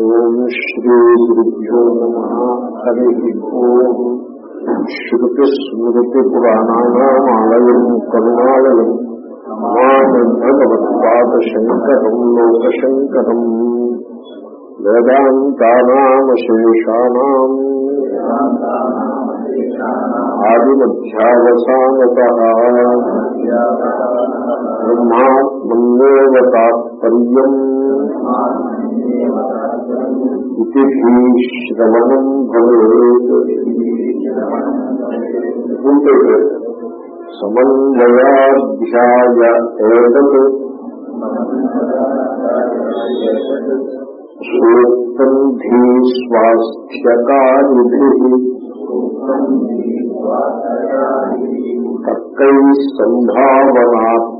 ఓం శ్రీ గురుభ్యో నమ. హరి ఓం. శ్రుతిస్మృతిపురాణానామాలయం కరుణాలయం. భగవత్పాదశంకరం లోకశంకరం. వేదాంతానామశేషాణం ఆదిమధ్యావసానత. బ్రహ్మాత్మన్నేవ తాత్పర్యం. శ్రవణం భవేత్ సమన్వయాధ్యాయ ఏతత్ సూక్తం ధీ స్వాస్థ్యకారిభి తర్కై సంభావనార్థస్య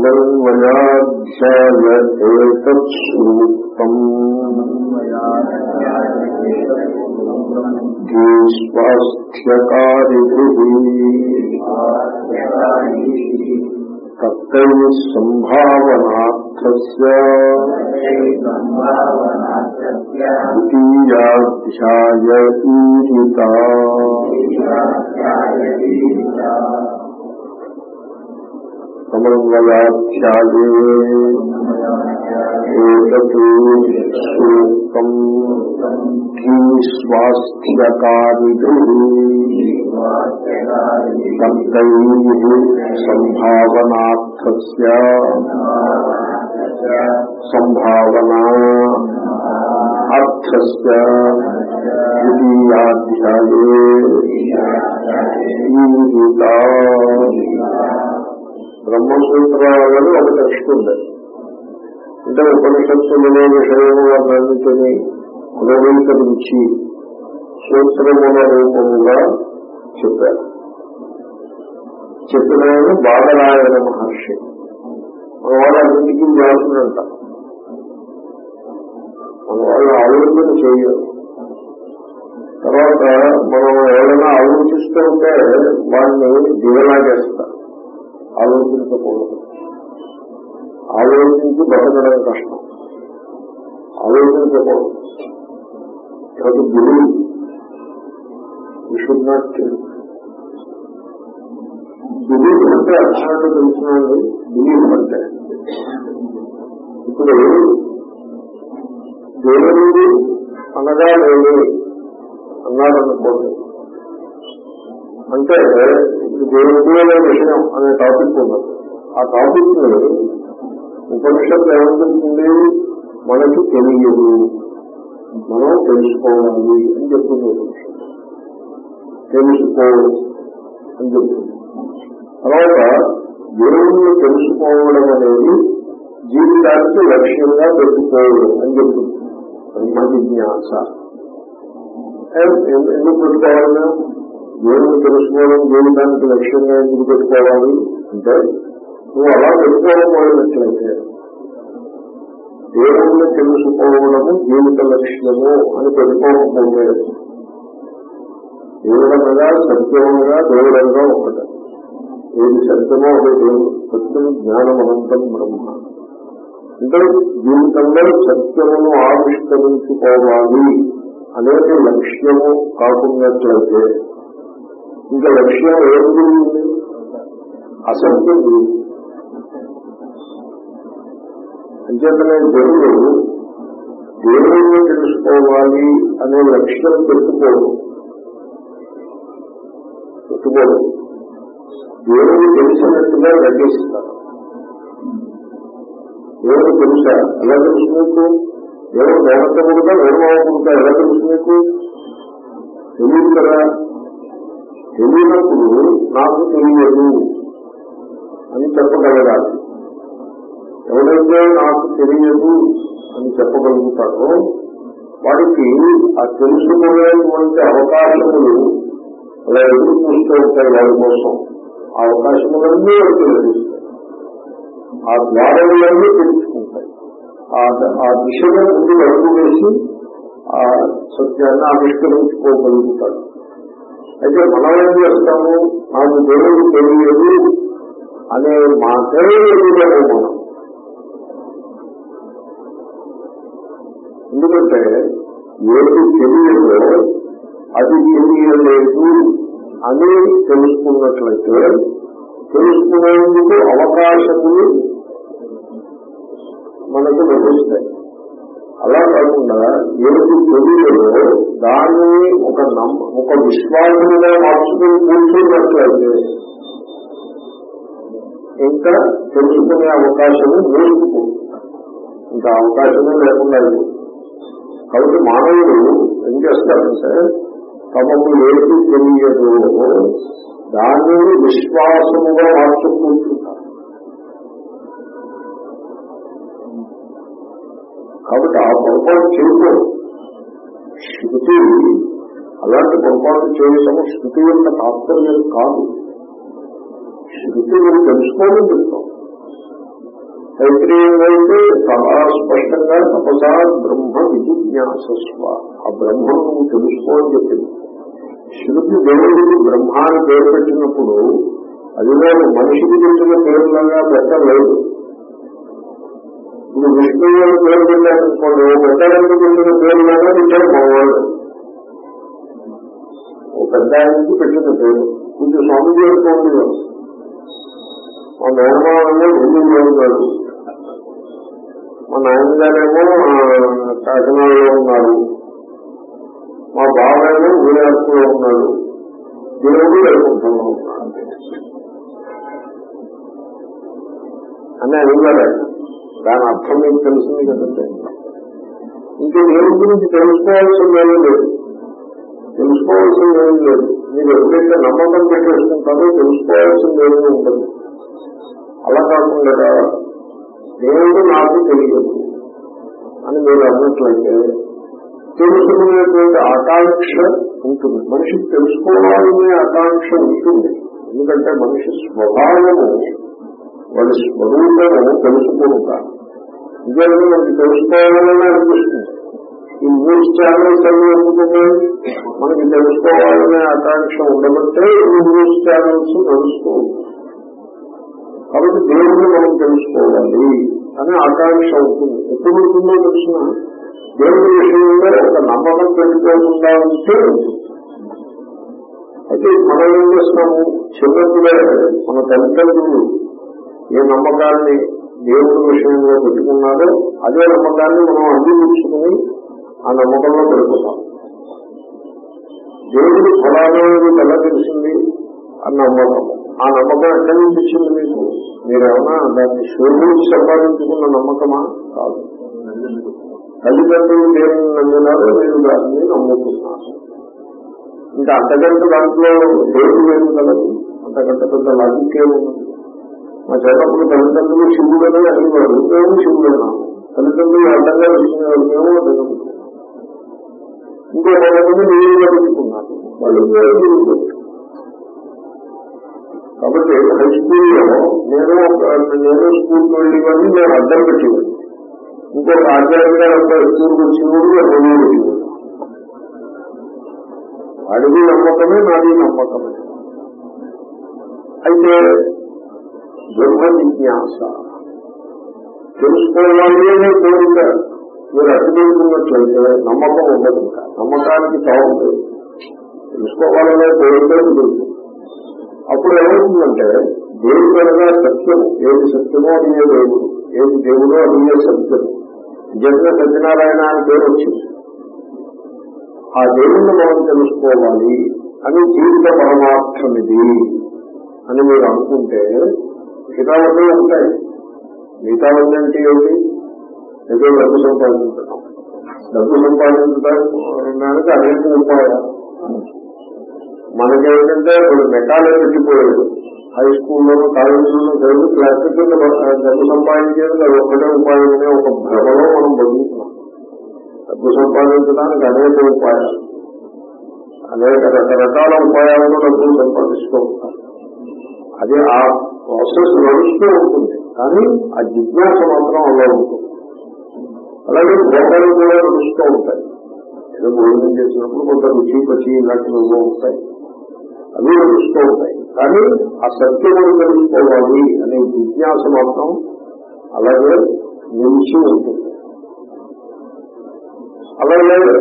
ఈత సమన్వయాధ్యాయ ఏతత్ తత్తై ద్వితీయాధ్యాయ సూక్తం స్వాస్థ్యకారిభి తత్తై సంభావనా అర్థస్య ద్వితీయాధ్యాయే ఈరిత బ్రహ్మసూత్రాలను ఒక తెలుసుకుంది అంటే ఉపనిషత్తులనే విషయము అన్నింటినీ పునరుద్ధరించి సూత్రముల రూపముగా చెప్పారు. చెప్పిన ఆయన బాధరాయణ మహర్షి. మన వాళ్ళు అన్నింటికీ వ్యాసుడంట. మన వాళ్ళు ఆలోచన చేయరు తర్వాత మనం ఎవరైనా ఆలోచిస్తుంటే వాడిని దిగలాగేస్తారు ఆలోచించకూడదు ఆలోచించి బతకడం కష్టం. ఆలోచించకూడదు అది బిలీవ్ షుడ్ నాట్ బిలీవ్ అంటే అర్థాన్ని తెలిసినండి బిలీవ్ అంటే. ఇప్పుడు దేవుడు అనగా లేని అన్నారనుకోండి అంటే దేవుడు విషయం అనే టాపిక్ ఉన్నది ఆ టాపిక్ని ఉపనిషత్తు ఏమంటుంది మనకి తెలియదు. మనం తెలుసుకోవాలి అని చెప్తుంది ఉపనిషత్తు. తెలుసుకో అని చెప్తుంది. తర్వాత దేవుణ్ణి తెలుసుకోవడం అనేది జీవితానికి లక్ష్యంగా పెట్టుకోవడం అని చెప్తుంది. బ్రహ్మ జిజ్ఞాస ఎందుకు పెట్టుకోవాలి దేవుని తెలుసుకోవడం జీవితానికి లక్ష్యంగా ఎందుకు పెట్టుకోవాలి అంటే నువ్వు అలా పెట్టుకోవడం పెట్టుకోకపోయినట్లయితే దేవుణ్ణి తెలుసుకోవడము జీవిత లక్ష్యము అని పెట్టుకోకపోతే దేవుడనగా సత్యముగా దేవుడంగా ఒకట. ఏది సత్యమో అదే దేవుడు. సత్యం జ్ఞానమనంతం బ్రహ్మ. అంటే జీవితంలో సత్యమును ఆవిష్కరించుకోవాలి అనేది లక్ష్యము కాకున్నట్లయితే ఇంకా లక్ష్యం ఏం గురించి అసత్యం అంచేతనే జనులు దేవుడిని తెలుసుకోవాలి అనే లక్ష్యం పెట్టుకోడు. పెట్టుకోడు. దేవుడు తెలిసినట్టుగా నటిస్తారు దేవుడు తెలుసా? ఎలా తెలుసు మీకు దేవుడు దేవత కూడా వేరుమావ పుడతా ఎలా తెలుసు మీకు తెలియదు కదా? తెలియనప్పుడు నాకు తెలియదు అని చెప్పగలగాలి. ఎవరైతే నాకు తెలియదు అని చెప్పగలుగుతారో వాడికి ఆ తెలుసుకునేటువంటి అవకాశములు అలా ఎదురు చూస్తూ ఉంటాయి వాడి కోసం. ఆ అవకాశములన్నీ వాడికి లభిస్తాయి. ఆ ద్వారములన్నీ తెలుసుకుంటాయి. ఆ- ఆ దిశగా ముందు అడుగు వేసి ఆ సత్యాన్ని ఆవిష్కరించుకోగలుగుతాడు. అయితే మనం ఏం చేస్తాము? నాకు దేవుడు తెలియదు అనే మాటే ఎదుగుతాము మనం. ఎందుకంటే ఏది తెలియదో అది తెలియలేదు అని తెలుసుకున్నట్లయితే తెలుసుకునేందుకు అవకాశములు మనకు లభిస్తాయి. అలా కాకుండా ఏది తెలియదో దాన్ని ఒక నమ్మ ఒక విశ్వాసంగా మార్చుకుని కూర్చున్నట్లయితే ఇంకా తెలుసుకునే అవకాశము మూసుకుపోతుంది ఇంకా అవకాశమే లేకుండా కాబట్టి మానవుడు ఏం చేస్తారంటే తమకు ఏది తెలియదు దానిని విశ్వాసముగా మార్చుకుంటున్నారు కాబట్టి ఆ పొరపాటు చేయకూడదు శృతి అలాంటి పొరపాటు చేయటము శృతి యొక్క తాత్పర్యం కాదు. శృతి మీరు తెలుసుకోవాలని చెప్తాం. తైత్రీయం అయితే చాలా స్పష్టంగా తపసా బ్రహ్మ విజిజ్ఞాసస్వ. ఆ బ్రహ్మను నువ్వు అని చెప్పింది. శృతి దేవుడికి బ్రహ్మాన్ని పేరు పెట్టినప్పుడు అది నేను మనిషికి పెట్టిన పేరులాగా పెట్టలేదు. ఇప్పుడు విష్ణువు అని పేరు పెట్టారనుకోండి పెట్టడానికి పెట్టిన పేరులాగా పెట్టారు మగవాళ్ళు ఒక పెద్ద ఆయనకి పెట్టిన పేరు. కొంచెం స్వామి చేసుకోండి మా మేనమానంలో ఢిల్లీలో ఉన్నాడు మా నాయనగారేమో ఆ, కాకినాడలో ఉన్నారు. మా బాబాయేమో ఊరేర్పులో ఉన్నాడు దేవుడు వైకుంఠంలో అని అడిగారు ఆయన. దాని అర్థం మీకు తెలిసింది కదండి ఇంకా దేవుడి గురించి తెలుసుకోవాల్సింది లేదు. తెలుసుకోవాల్సింది లేదు. మీరు ఎప్పుడైతే నమ్మకం పెట్టేసుకుంటారో తెలుసుకోవాల్సింది ఏమీ ఉంటుంది అలా కాకుండా దేవుడు నాకు తెలియదు అని మీరు అన్నట్లయితే తెలుసుకునేటువంటి ఆకాంక్ష ఉంటుంది. మనిషికి తెలుసుకోవాలనే ఆకాంక్ష ఉంటుంది. ఎందుకంటే మనిషి స్వభావము వాళ్ళ స్వరూపము తెలుసుకుంటా. ఇదే మనకి తెలుసుకోవాలని అనిపిస్తుంది. ఈ న్యూస్ ఛానల్స్ అన్ని ఎందుకున్నాయి మనకి తెలుసుకోవాలనే ఆకాంక్ష ఉండబట్టే ఈ న్యూస్ ఛానల్స్ నడుస్తూ ఉంటాయి. కాబట్టి దేవుడిని మనం తెలుసుకోవాలి అనే ఆకాంక్ష అవుతుంది ఎప్పుడు ఉంటుందో తెలిసిన దేవుడి విషయంలో ఒక నమ్మకం పెట్టుకోకుండా ఉంటే అయితే మనం ఏం చేస్తాము? చిన్నప్పుడే మన తల్లిదండ్రులు ఏ నమ్మకాన్ని దేవుడి విషయంలో పెట్టుకున్నారో అదే నమ్మకాన్ని మనం అంగీకరించుకుని ఆ నమ్మకంలో పెట్టుకుంటాం దేవుడు ఫలానానికి ఎలా తెలిసింది? ఆ నమ్మకం. ఆ నమ్మకం ఎక్కడి నుంచి వచ్చింది మీకు? మీరేమన్నా దాన్ని శోధించి సంపాదించుకున్న నమ్మకమా? కాదు. తల్లిదండ్రులు దేనిని నమ్మినారో మీరు దాన్ని నమ్ముతున్నారు. ఇంకా అంతకంటే దాంట్లో దేవుడు ఏమి కలదు? అంతకంటే పెద్ద లాజిక్ ఏమున్నది మా చిన్నప్పుడు తల్లిదండ్రులు శివుడని అడిగాడు మేము శివుడన్నాము తల్లిదండ్రులు అడ్డంగా వచ్చినారు మేము అడ్డంగా ఇంకో కొంతమంది నీళ్ళు అడుగుతున్నారు. వాళ్ళు కాబట్టి హై స్కూల్లో నేను నేను స్కూల్కి వెళ్ళేవాడిని నేను అడ్డం పెట్టేవాడిని ఇంకొక ఆధ్యాత్మిక గారు స్కూల్కి వచ్చినప్పుడు నేను రెవ్యూ పెట్టేవాడు వాడిది నమ్మకమే నాది నమ్మకమే. అయితే బ్రహ్మ జిజ్ఞాస తెలుసుకోవాలి అనే కోరిక మీరు అడ్డుకుంటున్నట్లయితే నమ్మకం ఉండదు. ఇంకా నమ్మకానికి తావు తెలుసుకోవాలనే కోరిక ఉంటుంది అప్పుడు ఏమవుతుందంటే దేవుడు అనగా సత్యము. ఏది సత్యమో అది ఏ దేవుడు. ఏది దేవుడో అది ఏ సత్యము. జగన్ సత్యనారాయణ అని పేరు వచ్చింది. ఆ దేవుణ్ణి మనం తెలుసుకోవాలి అని జీవిత పరమార్థమిది అని మీరు అనుకుంటే మిగతావన్నీ ఉంటాయి. మిగతావన్నీ అంటే ఏమిటి? ఏదో డబ్బు సంపాదించడం. డబ్బు సంపాదించడానికి అనేక ఉపాయాలు మనకేంటంటే ఇప్పుడు మెకాలే పెట్టిపోయాడు. హై స్కూల్లోనూ కాలేజీలోనూ చదివి క్లాసిక్ డబ్బు సంపాదించేది అది ఒకటే ఉపాయం అనే ఒక భ్రమలో మనం బతుకుతున్నాం. డబ్బు సంపాదించడానికి అనేక ఉపాయాలు. అనేక రకరకాల ఉపాయాలను డబ్బులు సంపాదిస్తూ ఉంటారు అది ఆ ప్రాసెస్ నడుస్తూ ఉంటుంది. కానీ ఆ జిజ్ఞాస మాత్రం అలా ఉంటుంది. అలాగే భోగాలు కూడా నడుస్తూ ఉంటాయి. ఏదో భోజనం చేసినప్పుడు కొంత రుచి పచి ఇలాంటివి ఉంటాయి. అవి నడుస్తూ ఉంటాయి. కానీ ఆ సత్యమును తెలుసుకోవాలి అనే జిజ్ఞాస మాత్రం అలాగే నిలిచి ఉంటుంది. అలాగే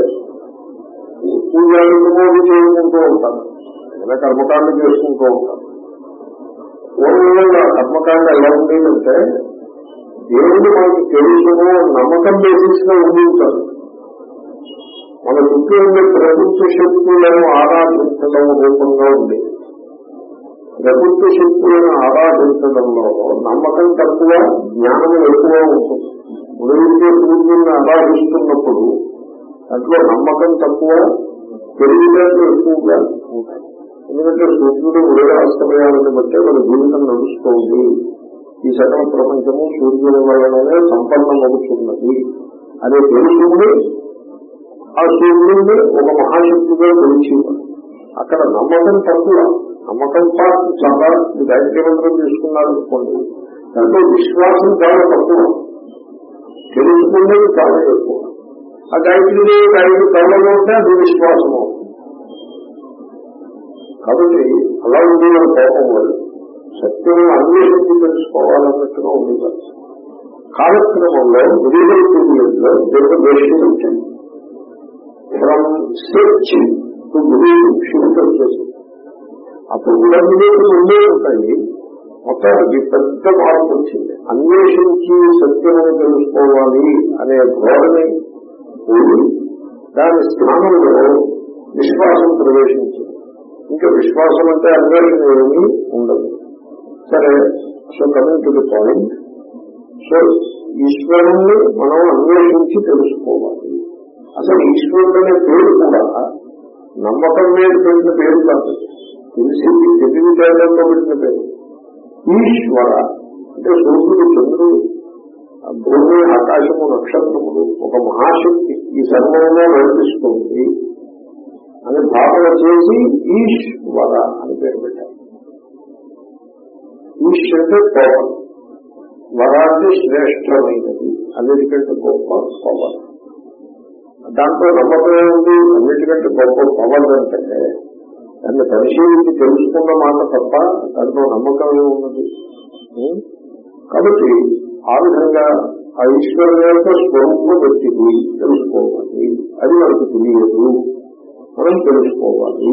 పూజలు చేసుకుంటూ ఉంటారు. ఏదైనా కర్మకాండ చేసుకుంటూ ఉంటారు. పూర్వంలో కర్మకాండ ఎలా ఉండేదంటే దేవుడు మనకి తెలుసును నమ్మకం బేసిస్గా ఉండించారు మన చుట్టూ ఉండే ప్రభుత్వ శక్తులను ఆరాధించడం రూపంగా ఉంది. ప్రభుత్వ శక్తులను ఆరాధించడంలో నమ్మకం తక్కువ జ్ఞానం ఎక్కువ ఉంటుంది. ఉదయించే సూర్యుడిని ఆరాధిస్తున్నప్పుడు దాంట్లో నమ్మకం తక్కువ తెలివితేటలు ఎక్కువగా ఉంటాయి. ఎందుకంటే సూర్యుడు ఉదయ అస్తమయాలను బట్టే మన జీవితం నడుస్తోంది. ఈ సకల ప్రపంచము సూర్యుని వలననే సంపన్నమవుతున్నది అనే తెలుసుకుని ఆ సూర్యుడిని ఒక మహాశక్తిగా తెలిసి అక్కడ నమ్మకం తక్కువ. నమ్మకం పాటు చాలా గాయత్రి మంత్రం తీసుకున్నారు అనుకోండి. దాంట్లో విశ్వాసం చాలా తక్కువ. తెలుసుకునేది చాలా ఎక్కువ. ఆ గాయత్రి ఐదు కళ్ళలో ఉంటే అది విశ్వాసం అవుతుంది కాబట్టి అలా ఉండేవారు కోపం వాళ్ళు సత్యం అన్వేషించి తెలుసుకోవాలన్నట్టుగా ఉండేవారు కాలక్రమంలో వివిధ పీరియడ్లో దేశం వచ్చింది from search to believe shift వచ్చేసింది అప్పుడు కూడా వివేకం ఉండే ఉంటాయి. మొత్తానికి పెద్ద మార్పు వచ్చింది. అన్వేషించి సత్యమని తెలుసుకోవాలి అనే ధోరణి దాని స్థానంలో విశ్వాసం ప్రవేశించింది. ఇంకా విశ్వాసం అంటే అందరికీ ఏమీ ఉండదు. సరే so coming to the point so ఈశ్వరుణ్ణి మనం అన్వేషించి తెలుసుకోవాలి. అసలు ఈశ్వరుడు అనే పేరు కూడా నమ్మకం మీద పెట్టిన పేరు కాదు. తెలిసింది తెలివితేటంలో పెట్టిన పేరు. ఈశ్వర అంటే సూర్యుడు చంద్రుడు భూమి ఆకాశము నక్షత్రములు ఒక మహాశక్తి. ఈ సర్వంలో నడిపిస్తుంది అని భావన చేసి ఈశ్వర అని పేరు పెట్టారు. ఈశ్ అంటే పవర్ వర అంటే శ్రేష్టమైనది. అన్నిటికంటే గొప్ప పవర్. దాంట్లో నమ్మకమే ఉంది అన్నిటికంటే గొప్ప పవర్ అంటే దాన్ని పరిశీలించి తెలుసుకున్న మాట తప్ప దాంట్లో నమ్మకమే ఉన్నది కాబట్టి ఆ విధంగా ఆ ఈశ్వరుని యొక్క స్వరూపం వ్యక్తికి తెలుసుకోవాలి. అది మనకు తెలియదు. మనం తెలుసుకోవాలి.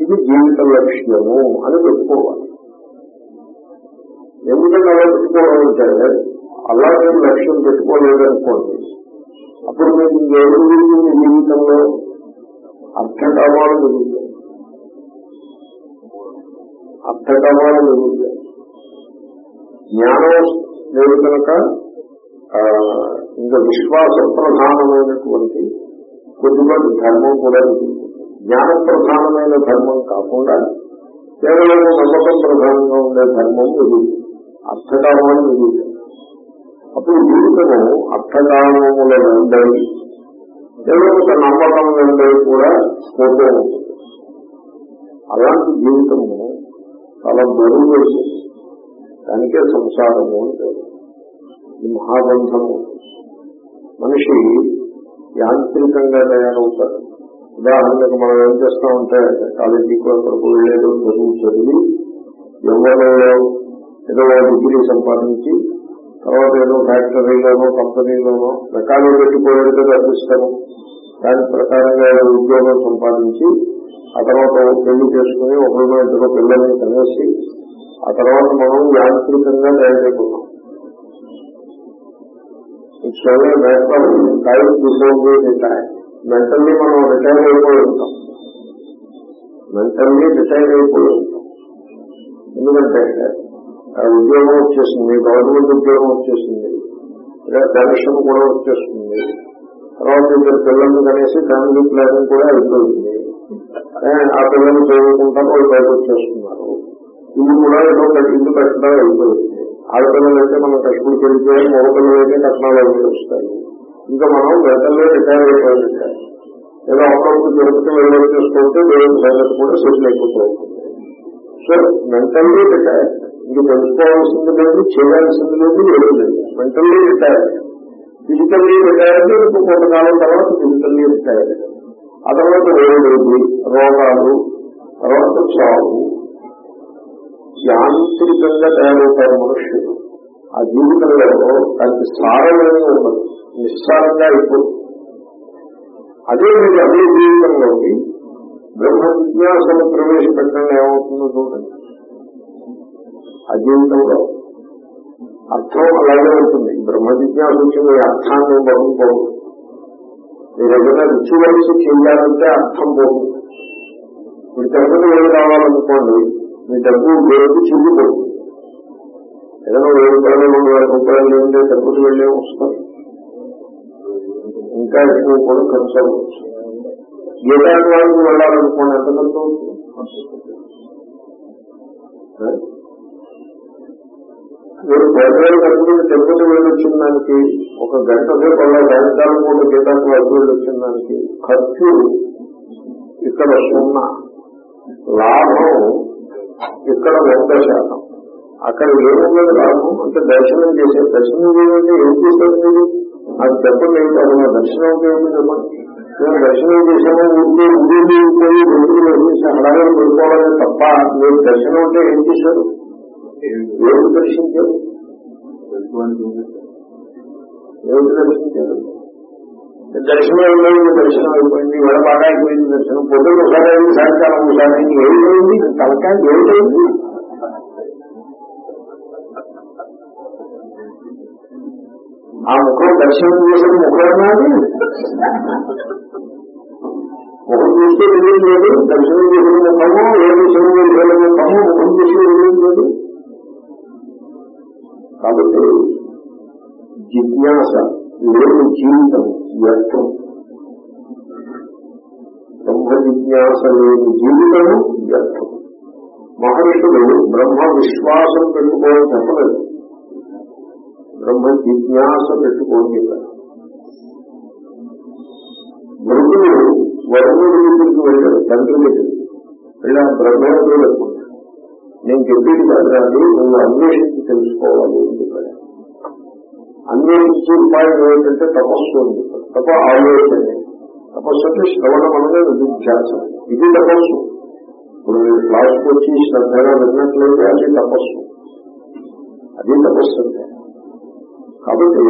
ఇది జీవిత లక్ష్యము అని పెట్టుకోవాలి ఎందుకంటే అలా పెట్టుకోవాలంటే అలా నేను లక్ష్యం పెట్టుకోలేదనుకోండి అప్పుడు మీకు ఎవరు మీ జీవితంలో? అర్థకామాలు జరుగుతాయి అర్థకామాలు జరుగుతాయి జ్ఞానం లేదు కనుక ఇంకా విశ్వాస ప్రధానమైనటువంటి కొద్దిపాటి ధర్మం కూడా జ్ఞాన ప్రధానమైన ధర్మం కాకుండా కేవలం నమ్మకం ప్రధానంగా ఉండే ధర్మం ఎదుగుతుంది అర్థకామం ఎదుగుతాయి అప్పుడు జీవితము అర్థకామముల నుండి కేవలం నమ్మకం నుండి కూడా పోతూ ఉంటుంది. అలాంటి జీవితము చాలా బరువు వేసింది దానికే సంసారము అంటే ఈ మహాబంధము. మనిషి యాంత్రికంగా తయారవుతారు. ఉదాహరణకు మనం ఏం చేస్తామంటే కాలేజీకి అక్కడికి వెళ్ళేదో చదువు చదివి ఎవరిలో ఏదో డిగ్రీ సంపాదించి తర్వాత ఏదో ఫ్యాక్టరీలోనో కంపెనీలోనో రకాలు పెట్టుకోవడానికి తప్పిస్తాము దాని ప్రకారంగా ఏదో ఉద్యోగం సంపాదించి ఆ తర్వాత పెళ్ళి చేసుకుని ఒకరిలో ఇద్దరు పిల్లల్ని కనేసి ఆ తర్వాత మనం యాంత్రికంగా తయారైపోతాం. It's only matter time before retire. Mentally మనం రిటైర్ అయిపోయి ఉంటాం. మెంటల్లీ రిటైర్ అయిపోయి ఉంటాం. ఎందుకంటే ఉద్యోగం వచ్చేసింది గవర్నమెంట్ ఉద్యోగం వచ్చేసింది పెన్షన్ కూడా వచ్చేస్తుంది. తర్వాత ఇద్దరు పిల్లల్ని కనేసి ఫ్యామిలీ ప్లానింగ్ కూడా అయిపోయింది. ఆ పిల్లలు చదువుకుంటారు వాళ్ళు బయట వచ్చేస్తున్నారు. ఇల్లు కూడా ఏదో ఇల్లు కట్టడం అయిపోయింది. ఆడపిల్లలు అయితే మనం కట్టుకుని వెళ్తే మగపిల్లలు అయితే కట్నాలు అవి వస్తాయి ఇంకా మనం గతంలో రిటైర్ అయిపోయింది ఏదో అప్పుడప్పుడు తిరుపతి వెళ్ళి చేసుకుంటే దేవుడి సంగతి కూడా సెటిల్ అయిపోతూ ఉంటుంది. సో మెంటల్లీ రిటైర్ ఇంక తెలుసుకోవాల్సింది లేదు చేయాల్సింది లేదు ఏమీ లేదు. మెంటల్లీ రిటైర్ ఫిజికల్లీ రిటైర్ ఇంకో కొంతకాలం తర్వాత ఫిజికల్లీ రిటైర్ ఆ తర్వాత వేడి రోగాలు తర్వాత చావు యాంత్రికంగా తయారవుతారు మనుష్యులు ఆ జీవితంలో దానికి సారమేమీ ఉండదు. నిస్సారంగా అయిపోతుంది. అదే మీరు అదే జీవితంలోకి బ్రహ్మ జిజ్ఞాసను ప్రవేశపెట్టడం ఏమవుతుందో చూడండి. ఆ జీవితంలో అర్థం అలాగే ఉంటుంది. బ్రహ్మ జిజ్ఞాస వచ్చిన అర్థాన్ని బహుపోదు మీరు ఏదైనా రుచి వలసి చేయాలంటే అర్థం పోతుంది మీరు తిరుపతి ఏం కావాలనుకోండి మీ డబ్బు వేరు చిరిగిపోతుంది ఏదైనా వెయ్యి రూపాయలు రెండు వేల రూపాయలు ఏంటంటే డబ్బులు వెళ్ళే వస్తారు ఇంకా ఎక్కువ కూడా ఖర్చు అవ్వచ్చు. గీతానికి వెళ్ళాలనుకోండి ఎంత ఖర్చు అవుతుంది? మీరు పేదలు కట్టుకుని తిరుపతి వెళ్ళొచ్చిన దానికి ఒక గంట సేపు అలా సాయంకాలం పూట గీతానికి వరకు వెళ్ళొచ్చిన దానికి ఖర్చు ఇక్కడ సున్నా. లాభం ఇక్కడ వంద శాతం. అక్కడ ఏమున్నది లాభం అంటే దర్శనం చేసే దర్శనం చేయాలంటే ఏం చేసేది మీరు? నాకు చెప్పండి ఏంటి దర్శనం చేయండి చెప్పండి. మేము దర్శనం చేసాము ఊరికి ఊరికి పోయి రోజులు వేసేసి అలాగే పడుకోవాలని తప్ప మీరు దర్శనం అంటే ఏం చేశారు? ఏమి దర్శించారు? ఏమిటి దర్శించారు? దర్శనం అయిపోయింది దర్శనం అయిపోయింది ఇవాళ బాగా అయిపోయింది దర్శనం. పొద్దున్న ఒకసారి అయింది సాయంకాలం ఒకసారి అయింది ఏమైంది? తలకాయ ఏమిటైంది ఆ ముఖం దర్శనం చేసిన ముఖమైనది ముఖం చూస్తే తెలియదు దర్శనం చేసిన ముఖము ఏ దర్శనం చేసిన ముఖము ముఖం చూస్తే తెలియదు కాబట్టి జిజ్ఞాస లేని జీవితము వ్యర్థం. బ్రహ్మ జిజ్ఞాస లేని జీవితము వ్యర్థం. మహర్షులు బ్రహ్మ విశ్వాసం పెట్టుకోవడం చెప్పలేదు. బ్రహ్మ జిజ్ఞాస పెట్టుకోని చెప్పారు మృతులు వరుణుడి దగ్గరికి వెళ్ళారు తండ్రి దగ్గరికి. వెళ్ళా బ్రహ్మేంద్రుడు పెట్టుకున్నాడు నేను చెప్పేది కాదండి నువ్వు అన్వేషించి తెలుసుకోవాలి అని చెప్పాడు. అన్వేషించే ఉపాయం ఏంటంటే తపస్సు ఉంది. తప్ప ఆలోచన తపస్సు అంటే శ్రవణ మనమే నిధిధ్యాసం ఇది తపస్సు. ఇప్పుడు మీరు క్లాస్కి వచ్చి శ్రద్ధగా విన్నట్లయితే అది తపస్సు. అది తపస్సు అంటే కాబట్టి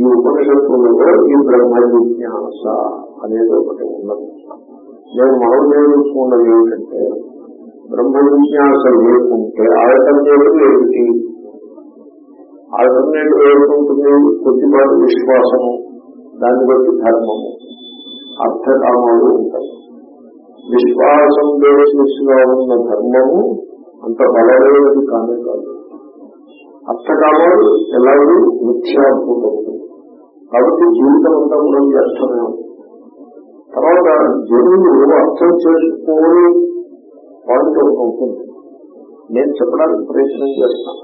ఈ ఉపనిషత్తులలో ఈ బ్రహ్మ జిజ్ఞాస అనేది ఒకటి ఉన్నది. నేను మనం నేర్చుకున్నది ఏమిటంటే బ్రహ్మ జిజ్ఞాస లేకుంటే ఆల్టర్నేటివ్ ఏమిటి? ఆల్టర్నేటివ్ ఏమిటి? కొద్దిపాటి విశ్వాసము. దాన్ని బట్టి ధర్మము. అర్థకామాలు ఉంటాయి. విశ్వాసం బేసిస్ ఉన్న ధర్మము అంత బలమైనది కానే కాదు. అర్థకామాలు ఎలాగూ మిథ్యాభూతములు కాబట్టి జీవితం అంతా కూడా వ్యర్థమే తర్వాత జనులు అర్థం చేసుకోని పాయింట్ ఒకటి ఉంటుంది నేను చెప్పడానికి ప్రయత్నం చేస్తాను.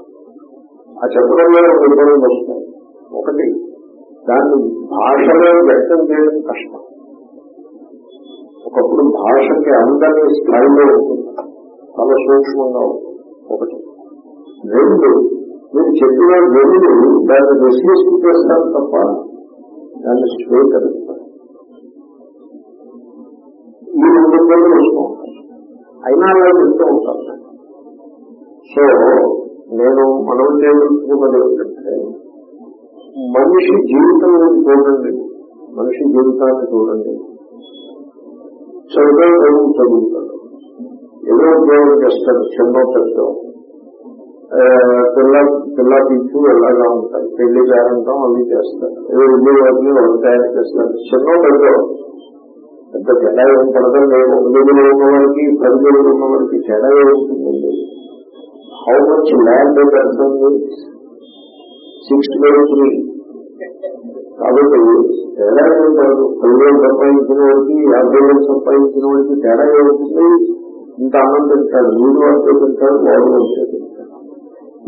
ఆ చెప్పడంలో ఒక ఇబ్బందులు వస్తాయి. ఒకటి దాన్ని భాషలో వ్యక్తం చేయడం కష్టం. ఒకప్పుడు భాషకి అందరి స్థాయిలో ఉంటుంది. చాలా సూక్ష్మంగా ఉంటుంది. ఒకటి. రెండు మీరు చెప్పిన రెండు దాన్ని విశ్లేషణ చేస్తారు తప్ప దాన్ని స్వీకరిస్తారు. ఈ రెండు రోజులు వస్తూ ఉంటాయి అయినా అలా చెప్తూ ఉంటారు. సో నేను మనం చేయగలుగుతున్నది ఏంటంటే మనిషి జీవితం చూడండి. మనిషి జీవితాన్ని చూడండి. చదువు చదువు చదువుతాడు. ఏదో ఉద్యోగం చేస్తాడు చిన్న పెద్ద. పిల్ల పిల్ల పిచ్చు ఎలాగా ఉంటాయి పెళ్ళి పేరంటం అన్ని చేస్తారు. ఏదో ఉద్యోగాన్ని వాళ్ళు తయారు చేస్తారు. చిన్న పెద్ద. పెద్ద తేడా ఏం పడడం లేదు ఉద్యోగులు ఉన్న వారికి పదివేలు ఉన్న వారికి తేడా ఏముంటుందండి హౌ మచ్ ల్యాండ్ పెడుతుంది సిక్స్ వేలు త్రీ కాబట్టి తేడా ఏం పడదు పదివేలు సంపాదించిన వాడికి యాభై వేలు సంపాదించిన వాడికి తేడా ఏముంటుంది? ఇంత అన్నం తింటాడు వీడు అంతే తింటాడు వాడు అంతే తింటాడు.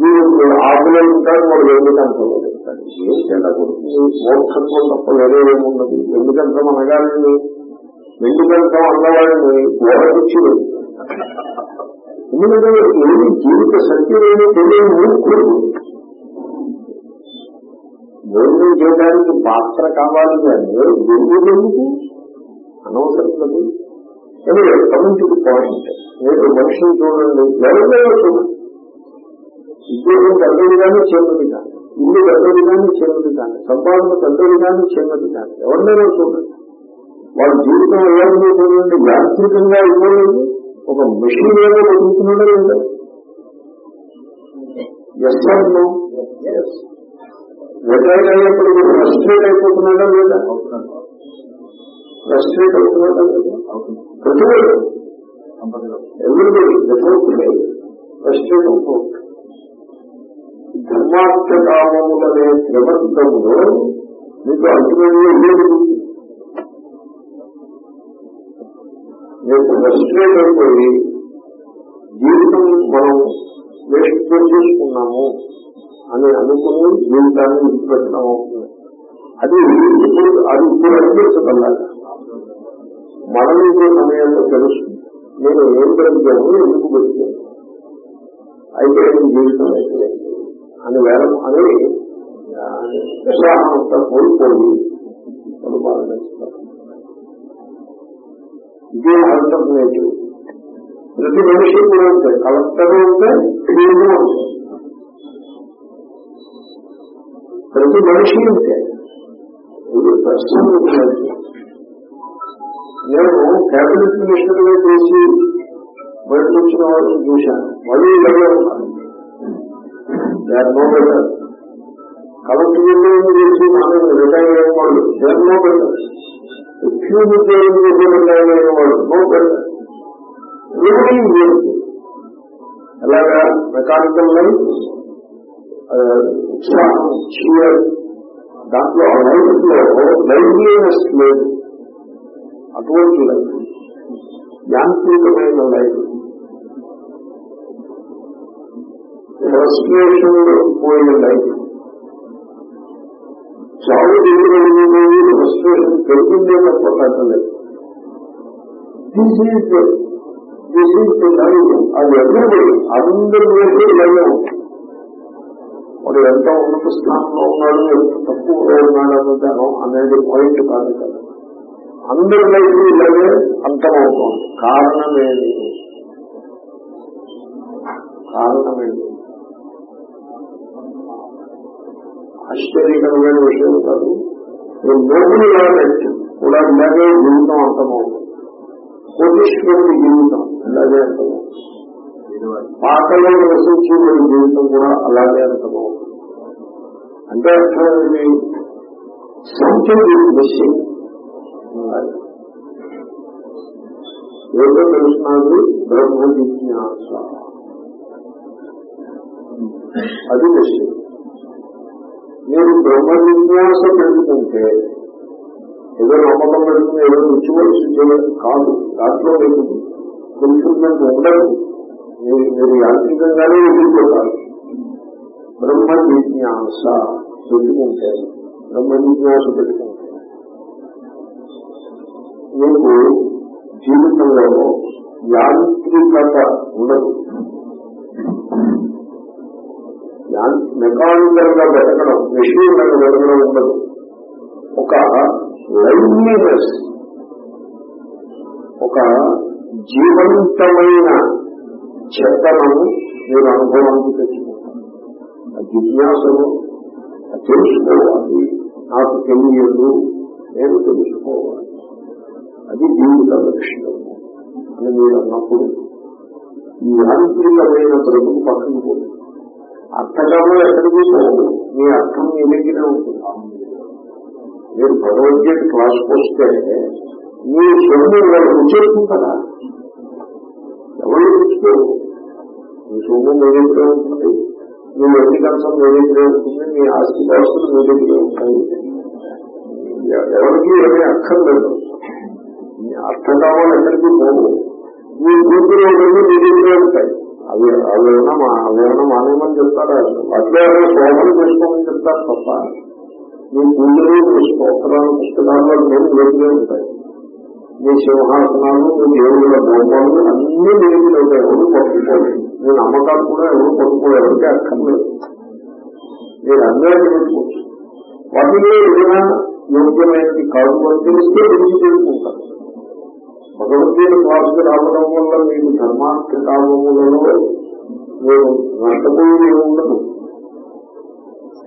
వీడు ఆకులో తింటాడు వాడు వెండి కంచంలో తింటాడు. ఏం తేడా కొడుతుంది? మోక్షత్వం తప్ప వేరే ఏమున్నది వెండి అనగానే వెండి అన్నవాడిని గోడకొచ్చి ఎందుకంటే ఏమి జీవిత సత్యం ఏమీ తెలియని మూర్ఖుడు. భోజనం చేయడానికి పాత్ర కావాలి కానీ ఎందుకు? అనవసరం కదా ఎనివే కమింగ్ పాయింట్ మీరు మనిషిని చూడండి. ఎవరికైనా చూడండి. ఉద్యోగం పెద్దది కానీ చిన్నది కానీ ఇల్లు పెద్దది కానీ చిన్నది కానీ సంపాదన పెద్దది కానీ చిన్నది కానీ ఎవరినైనా చూడండి. వాళ్ళ జీవితం ఎవరిని చూడండి. యాంత్రికంగా ఇవ్వలేదు ఒక మెషిన్ ఏదో బతుకుతున్నాడో లేదా? ఎస్ రిటైర్ అయినప్పుడు మీరు ఫ్రస్ట్రేట్ అయిపోతున్నాడా లేదా? ఫ్రస్ట్రేట్ అవుతున్నాడా లేదా? ప్రతి ఎవరిబడి ఫ్రస్ట్రేట్ అవుతుంది ధర్మార్థ కామములనే ప్రబంధంలో మీకు అల్టిమేట్గా ఏది మీకు ఫ్రస్ట్రేట్ అయిపోయి జీవితం మనం వేస్ట్ చేసుకున్నాము. అని అనుకుని జీవితాన్ని విడిచిపెట్టడం అవుతుంది. అది ఇప్పుడు అది ఇప్పుడు అనిపించగలగా మరణించే సమయంలో తెలుసు. నేను ఏం పెరిగాను ఎందుకు బతికాను? అయితే జీవితం అయితే అని వేలం అని ఉత్సాహం అంతా కోల్పోయి అనుమానం ఇదే ఆల్టర్నేటివ్ ప్రతి మనిషి కూడా ఉంటే కలెక్టర్ ఉంటే ప్రతి మనిషి ఉంటే. ఇది ప్రశ్న నేను క్యాబినెట్ మినిస్టర్గా చేసి బయటకు వచ్చిన వాళ్ళని చూశాను. వాళ్ళు ఇలాగే ఉన్నారు కలెక్టర్ చేసి మనం రిటైర్ అయిన వాళ్ళు? దేర్ నో బెటర్ ఉద్యోగం చేసి రిటైర్ అయిన వాళ్ళు? నో బెటర్ ఎలాగా? Mechanical life. ఉత్సాహం చీయర్ దాంట్లో ఆ లైఫ్ లైవ్లీనెస్ లేదు. అటువంటి లైఫ్ యాంత్రికమైన లైఫ్ ఫ్రస్ట్రేషన్ పోయిన లైఫ్ చావు ఎదురయ్యేది ఫ్రస్ట్రేషన్ పెరుగుతుందే తప్ప తగ్గలేదు దిస్ ఈజ్ దిస్ ఈజ్ అది ఎవరి అందరి వేసే లైవ్ ఉంటుంది వాడు ఎంత ఉన్నత స్థానంలో ఉన్నాడు ఎంత తక్కువగా ఉన్నాడు అన్నదానం అనేది పాయింట్ కాదు కదా. అందరి లైఫ్ ఇలాగే అంతమవుతోంది. కారణమేది కారణమేది ఆశ్చర్యకరమైన విషయం కాదు. నోబుల్ లాగెట్ కూడా ఇలాగే జీవితం అంతమవుతుంది. కోటీశ్వరుడి జీవితం ఇలాగే అంతమవుతుంది. పాటలో నివసించే జీవితం కూడా అలాగే అంత బాగుంటుంది అంటే అర్థం సంఖ్య మిస్సింగ్ ఏదో తెలుస్తున్నది బ్రహ్మ జిజ్ఞాస అది విషయం మీరు బ్రహ్మ జిజ్ఞాస పెట్టుకుంటే ఏదో నమ్మకం పెడుతుంది ఏదో రుచి చేయడం కాదు. దాంట్లో మీకు ఫుల్ఫిల్మెంట్ ఉండదు. మీరు మీరు యాంత్రికంగానే ఎదుర్కొంటారు. బ్రహ్మ జిజ్ఞాస పెట్టుకుంటే బ్రహ్మ జిజ్ఞాస పెట్టుకుంటే మీకు జీవితంలో యాంత్రికత ఉండదు. మెకానికల్గా బతకడం మెషిన్గా బతకడం ఉండదు. ఒక లైవ్లీనెస్ ఒక జీవంతమైన చేతనము మీరు అనుభవానికి తెచ్చుకుంటారు జిజ్ఞాసము తెలుసుకోవాలి. నాకు తెలియదు నేను తెలుసుకోవాలి. అది జీవిత లక్ష్యం. అని మీరు అన్నప్పుడు ఈ యాంత్రికమైన బ్రతుకు పక్కన పోదు అర్థకాలం ఎక్కడికి పోదు మీ అర్థం మీ దగ్గరే ఉంటుంది. మీరు భగవద్గీత క్లాస్కి వస్తే మీ సొంత వాళ్ళు రుచేసుకుంటారా ఎవరు రుచుకోరు మీ సొమ్ము మీ దగ్గరే ఉంటుంది. మీ ఎన్ని కనసం మీ దగ్గరే ఉంటుంది మీ ఆస్తి పాస్తులు మీ దగ్గరే ఉంటాయి. ఎవరికి ఏమీ అక్కర్లేదు కావాలి ఎక్కడికి పోదు. మీ కూతురు రెండు మీ దగ్గరే ఉంటాయి. అవి అవేమన్నా మా అవేమన్నా మానేమని చెప్తారా? వాటిలో ఏమైనా శోభలు చేసుకోమని చెప్తారు తప్ప? మీ కూతురు మీ స్తోత్రాలు పుస్తకాల్లో నేను దగ్గరే ఉంటాయి. మీ సింహాసనాలు మీ దేవుళ్ళ బొమ్మలు అన్ని దేవుళ్ళు ఉంటాయి. ఎవరు పట్టుకోలేదు మీ నమ్మకాలు కూడా ఎవరు పట్టుకోలేదు అంటే అక్కర్లేదు మీరు అందరూ తెలుసుకోవచ్చు వాటిలో ఏదైనా యోగ్యమైనది కాదు అని తెలిస్తే తెలిసి తెలుసుకుంటారు భగవద్గీత క్లాసుకు రావడం వల్ల మీకు ధర్మార్థ కాలములలో మీరు నష్టపోయేది ఉండదు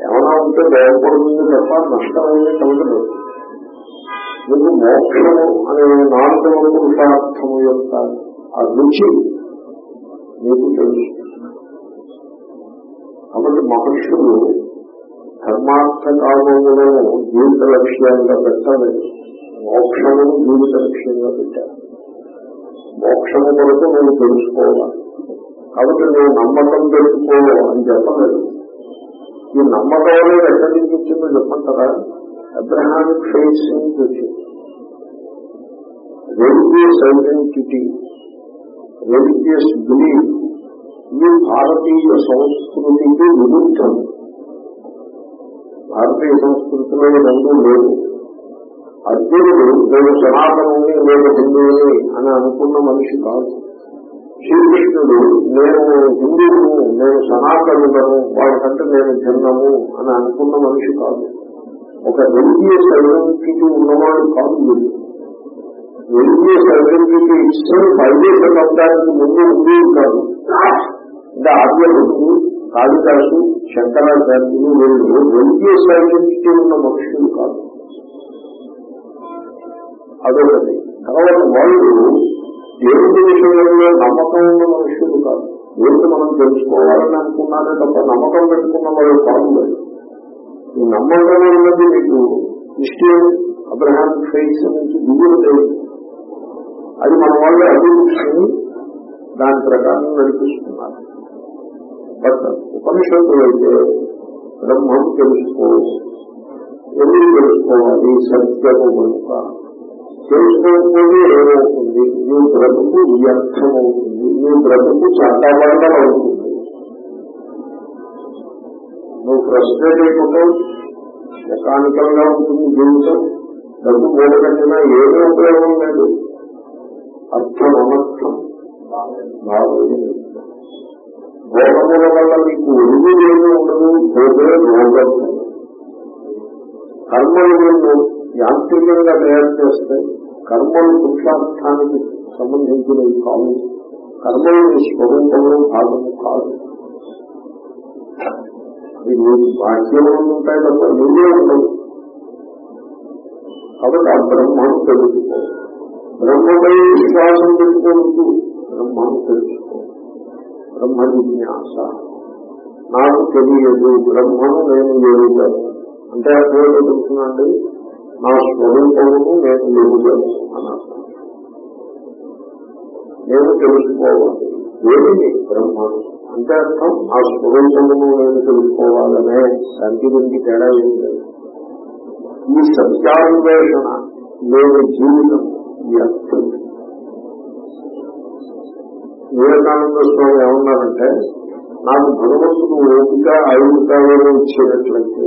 ఏమైనా ఉంటే భయపడుతుంది తప్ప నష్టమైంది కలగదు మీకు మోక్షము అనే నాలుగవ పురుషార్థము యొక్క ఆ రుచి మీకు తెలుసు. కాబట్టి మహర్షులు ధర్మార్థ కామములను జీవిత లక్ష్యంగా పెట్టలేదు మోక్షమును జీవిత లక్ష్యంగా పెట్టారు మోక్షము కొరకు నువ్వు తెలుసుకోవాలి. కాబట్టి నువ్వు నమ్మకం పెట్టుకోవు అని చెప్పలేదు. ఈ నమ్మకం అనేది ఎక్కడి నుంచి వచ్చిందో చెప్పంటారా అబ్రహామిక్ ఫేస్ నుంచి వచ్చింది రెలిజియస్ ఐడెంటిటీ రిలీజియస్ బిలీఫ్ ఇది భారతీయ సంస్కృతికి విరుద్ధం భారతీయ సంస్కృతిలో రెండు లేదు. అర్జునుడు నేను సనాతనుని నేను హిందువుని అని అనుకున్న మనిషి కాదు. శ్రీకృష్ణుడు నేను హిందువును నేను సనాతనుడను వాళ్ళకంటే నేను భిన్నము అని అనుకున్న మనిషి కాదు. ఒక రిలీజియస్ ఐడెంటిటీ ఉన్నవాడు కాదు వీడు. రిలీజియస్ ఐడెంటిటీ ఇస్తే వైదేశం అవడానికి ముందు ఉంది కాదు. అంటే ఆర్యభక్తులు కాళిదాసు శంకరాచార్యులు వీళ్ళు రిలీజియస్ ఐడెంటిటీ ఉన్న మనుషులు కాదు. అదొకటి. తర్వాత వాళ్ళు దేవుడి విషయంలో నమ్మకం ఉన్న మనుషులు కాదు. దేవుడు మనం తెలుసుకోవాలని అనుకున్నానే తప్ప నమ్మకం పెట్టుకున్న వాళ్ళు కాదు ఈ నమ్మకం ఉన్నది మీకు క్రిస్టియన్ అబ్రహాం ఫైస్ నుంచి దిగులు లేదు. అది మన వాళ్ళు అభివృద్ధిని దాని ప్రకారం నడిపిస్తున్నారు. బట్ ఉపనిషత్తులు అయితే బ్రహ్మం తెలుసుకో ఎందుకు తెలుసుకోవాలి సత్యము కనుక. తెలుసుకోకపోతే ఏమవుతుంది? నీ బ్రతుకు వ్యర్థం అవుతుంది నీ బ్రతుకు చట్టబద్ధం అవుతుంది నువ్వు ఫ్రస్ట్రేట్ అయిపోతావు మెకానికల్గా ఉంటుంది జీవితం. డబ్బు మూడగట్టినా ఏమీ ఉపయోగం లేదు. అర్థం భోగముల వల్ల మీకు ఒరుగు ఏమి ఉండదు భోగే రోగం కర్మలు నిన్ను యాంత్రికంగా తయారు చేస్తే కర్మలు పురుషార్థానికి సంబంధించినవి కావు కర్మలు మీ స్వరూపంలో భాగము కాదు. అవి నీకు బాధ్యంలో ఉంటాయి తప్ప నువ్వే ఉండవు కాబట్టి ఆ బ్రహ్మను తెలుసుకోవాలి. బ్రహ్మపై విశ్వాసం పెట్టుకోవద్దు. బ్రహ్మను తెలుసుకో. బ్రహ్మ జిజ్ఞాస నాకు తెలియదు బ్రహ్మను నేను ఎరుగుతాను అంటే అర్థం తెలుసునండి నా స్వరూపమును నేను ఎరుగుతాను అని అర్థం. నేను తెలుసుకోవాలి. ఏమిటి బ్రహ్మను అంటే అర్థం నా స్వరూపమును నేను తెలుసుకోవాలనే దానికి దీనికి తేడా ఏం లేదు ఈ సత్యాన్వేషణ నేను జీవితం వ్యర్థం వివేకానంద స్వామి ఏమన్నారంటే నాకు భగవంతుడు ఓపిక ఐదుకాలను ఇచ్చేటట్లయితే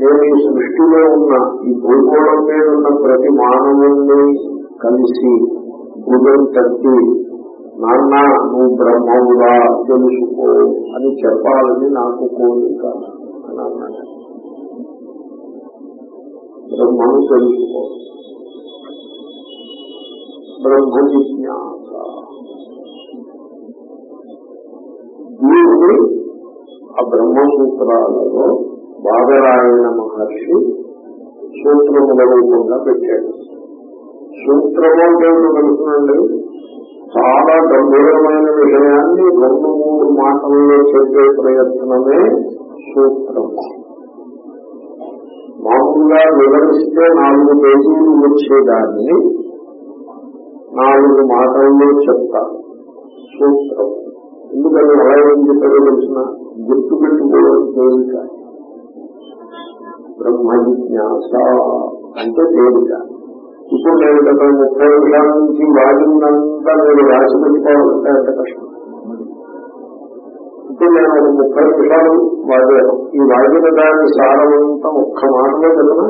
నేను ఈ సృష్టిలో ఉన్న ఈ భూగోళం మీద ఉన్న ప్రతి మానవుణ్ణి కలిసి భుజం తట్టి నాన్న నువ్వు బ్రహ్మవుగా తెలుసుకో అని చెప్పాలని నాకు కోరిక అని అన్నాడు. బ్రహ్మను తెలుసుకో. బ్రహ్మ జిజ్ఞాస దీన్ని ఆ బ్రహ్మసూత్రాలలో బాదరాయణ మహర్షి సూత్రముల రూపంగా పెట్టాడు. సూత్రము అంటే తెలుసునండి చాలా గంభీరమైన విషయాన్ని రెండు మూడు మాటల్లో చెప్పే ప్రయత్నమే సూత్రం మామూలుగా వివరిస్తే నాలుగు పేజీలు వచ్చేదాన్ని నాలుగు మాటల్లో చెప్తాను సూత్రం. ఎందుకని ఎలా ఏం చెప్పారో తెలిసిన గుర్తు పెట్టుకోవడం తేలిక. బ్రహ్మ జిజ్ఞాస అంటే తేలిక. ఇప్పుడు నేను గత ముప్పై నిమిషాల నుంచి వాడిందంతా నేను రాసి పెట్టుకోవాలంటే అంత కష్టం. ఇప్పుడు నేను ఒక ముప్పై నిమిషాలు వాడాను. ఈ వాడిన దాని సారమంతా ఒక్క మాటలో కదా?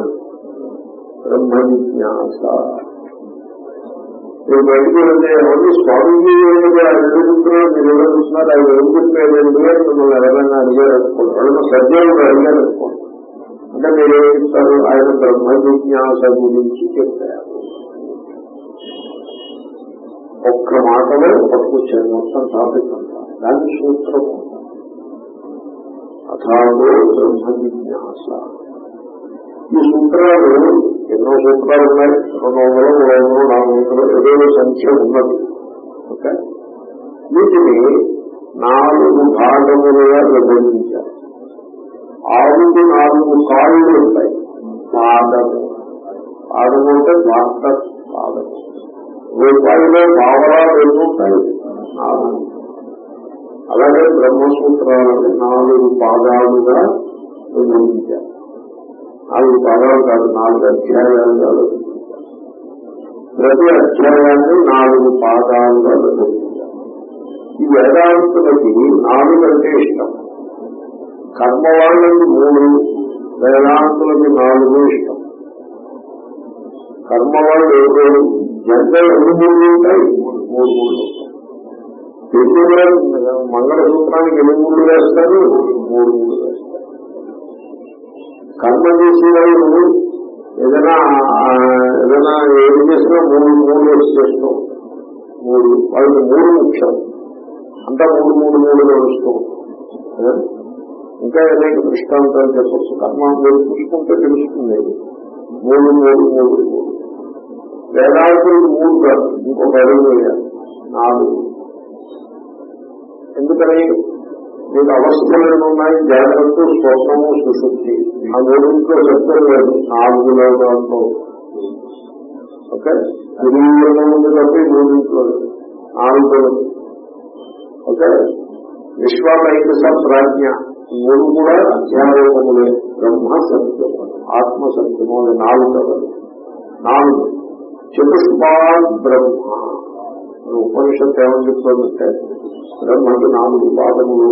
బ్రహ్మ జిజ్ఞాస మీరు బయటకు వెళ్తే ఎవరు స్వామీజీ అడుగుతున్నారు మీరు ఎవరు చూస్తున్నారు ఆయన ఏం చెప్పారండి అని మిమ్మల్ని ఎవరైనా అడిగారు అనుకోండి. వాళ్ళని సజ్జనుడు అడిగారు అనుకోండి. అంటే మీరు ఏం చెప్తారు? ఆయన బ్రహ్మ జిజ్ఞాస గురించి చెప్పారు. ఒక్క మాటలో పట్టుకొచ్చారు మొత్తం టాపిక్ అంతా. దాని సూత్రం. అథాగో బ్రహ్మ జిజ్ఞాస ఈ సూత్రాలు ఎన్నో సూత్రాలు ఉన్నాయి. రెండు వందలు మూడు వందలు నాలుగు వందలు ఏదో సంఖ్య ఉన్నది. ఓకే? వీటిని నాలుగు భాగములుగా విభజించారు. ఆరుకు నాలుగు కాళ్ళు ఉంటాయి. పాదము. పాదము అంటే మాస్టర్ పాదము. రూపాయలు భావరాలు ఎన్ని నాలుగు. అలాగే బ్రహ్మసూత్రాలని నాలుగు పాదాలుగా విభజించారు. నాలుగు పాదాలు కాదు నాలుగు అధ్యాయాలు కాదు. ప్రతి అధ్యాయాన్ని నాలుగు పాదాలుగా విభజించారు ఈ వేదాంతులకి నాలుగు అంటే ఇష్టం. కర్మ వాళ్ళకి మూడు వేదాంతులకి నాలుగు ఇష్టం. కర్మ వాళ్ళు ఎవరు జంట ఎన్ని మూడు ఉంటాయి? మూడు మూడు. పెళ్ళి కూడా మంగళసూత్రానికి ఎన్ని మూడు వేస్తారు? మూడు మూడు. కర్మ చేసే వాళ్ళు ఏదైనా ఏదైనా ఏది చేసినా మూడు మూడు వేసి చేస్తూ. మూడు వాళ్ళకి మూడు ముఖ్యం. అంతా మూడు మూడు మూడు నడుస్తూ ఇంకా అనేక దృష్టాంతాలు చెప్పచ్చు. కర్మ మీరు చూసుకుంటే తెలుస్తుంది. మూడు మూడు మూడు మూడు. వేదాంతులు మూడు కాదు ఇంకొక అడుగు వేయాలి నాలుగు. ఎందుకని? మీకు అవస్థలు ఏమి ఉన్నాయి జాగ్రత్త స్వప్నము సుశుద్ధి. ఆ మూడింట్లో సత్యం లేదు నాలుగులో దాంట్లో ఓకే తిరిగి ఉంది కాబట్టి మూడింట్లో లేదు. నాలుగు. ఓకే? విశ్వాలైక ప్రాజ్ఞ మూడు కూడా అధ్యారోపములే బ్రహ్మ సత్యము ఆత్మ సత్యము అనే నాలుగు కదా. నాలుగు. చతుష్పాద్ బ్రహ్మ. ఉపనిషత్తు ఏమని చెప్తుందంటే బ్రహ్మకి నాలుగు పాదములు.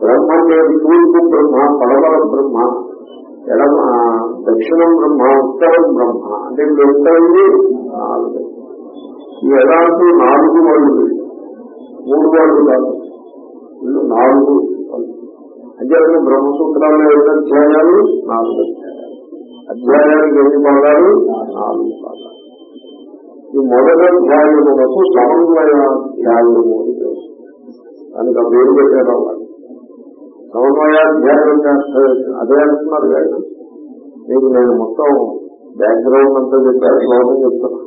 బ్రహ్మ అంటే తూర్పు బ్రహ్మ పడవల బ్రహ్మ ఎడమ దక్షిణం బ్రహ్మ ఉత్తరం బ్రహ్మ అంటే ఇప్పుడు ఎంతైంది నాలుగు. ఈ ఎలాంటి నాలుగు వాళ్ళు. మూడు వాళ్ళు కాదు. వీళ్ళు నాలుగు అంటే బ్రహ్మసూత్రాలు ఎన్ని అధ్యాయాలు? నాలుగు అధ్యాయాలు. అధ్యాయానికి ఎన్ని భాగాలు? నాలుగు భాగాలు. ఈ మొదటి అధ్యాయములకు సమన్వయాధ్యాయము అని పేరు. దానికి ఆ పేరు పెట్టారు వాళ్ళు సమన్వయాధ్యాయం అంటే అదే అంటున్నారు కదా. మీకు నేను మొత్తం బ్యాక్గ్రౌండ్ అంతా చెప్పాను శ్లోకం చెప్తాను.